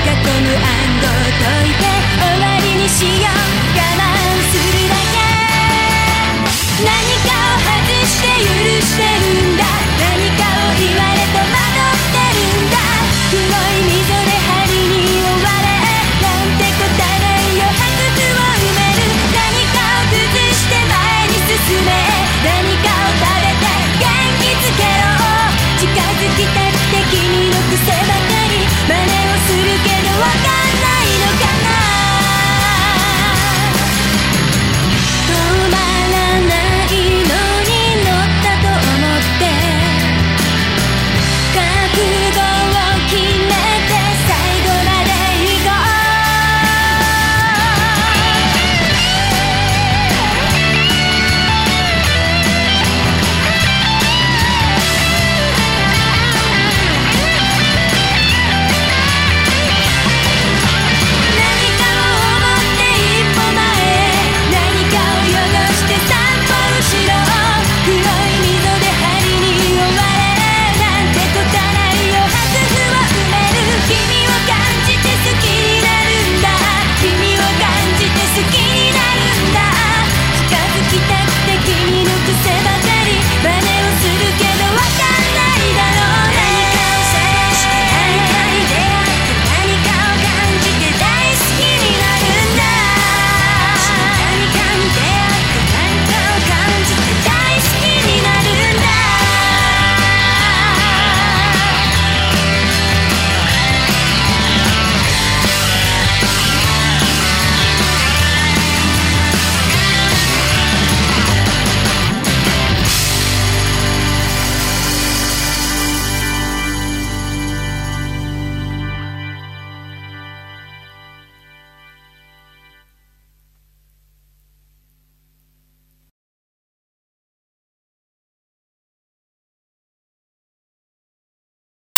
囲む暗号解いて終わりにしよう我慢するだけ。何かを外して許して